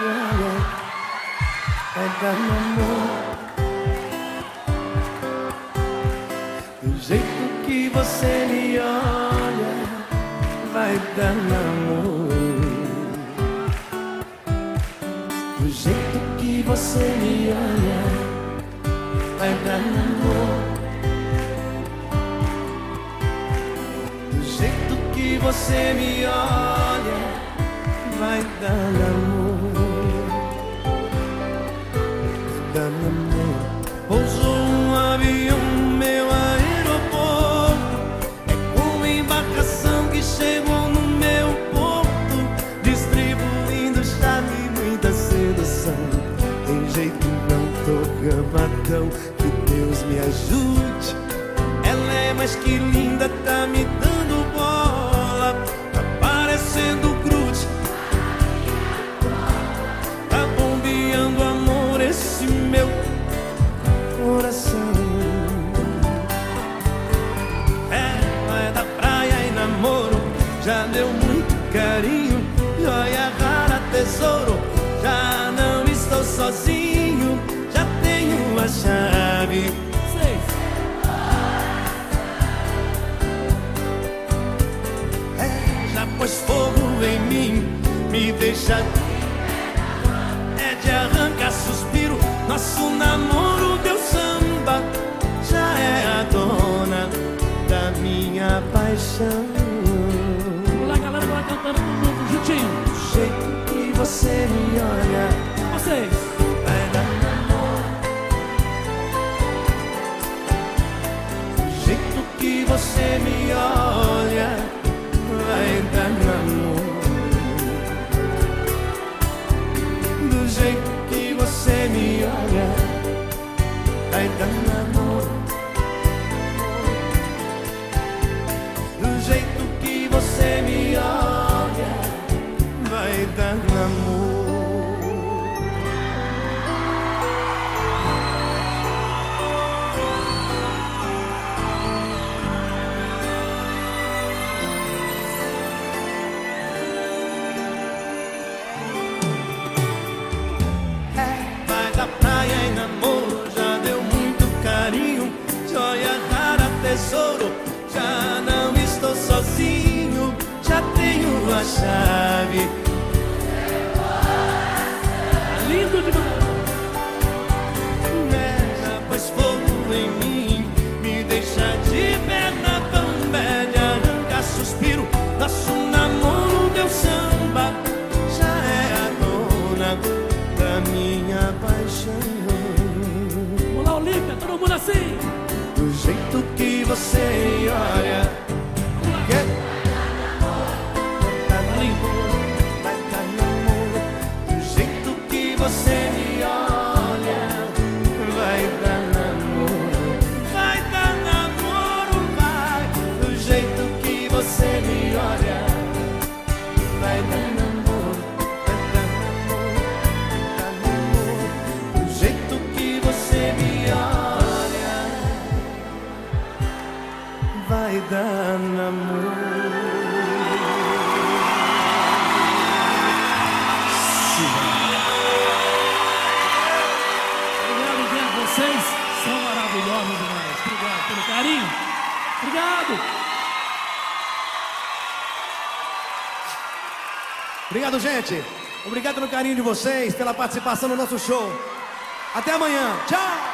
olha, vai dar namoro. Do jeito que você me olha, vai dar namoro. Do jeito que você me olha, vai dar namoro. Do jeito que você me olha, vai dar. Vai dar namoro. Pousou um avião meu aeroporto. É como embarcação que chegou no meu porto, distribuindo chave e muita sedução. Tem jeito não tô gamadão, que Deus me ajude. Ela é mais que linda, tá me dando deixa é de arrancar suspiro. Nosso namoro deu samba, já é a dona da minha paixão. Lá, galera, vai cantando todo mundo juntinho. Do jeito que você me olha, Vocês. Vai dar namoro. Do tesouro, já não estou sozinho, já tenho a chave. Tá lindo demais. Já pôs fogo em mim, me deixa de perna bamba, de arrancar suspiro. Nosso namoro deu samba, já é a dona da minha paixão. Vamos lá, Olímpia, todo mundo assim. Jeito que você olha Dar namoro Obrigado, gente. Vocês são maravilhosos demais. Obrigado pelo carinho. Obrigado. Obrigado, gente. Obrigado pelo carinho de vocês, pela participação no nosso show. Até amanhã. Tchau!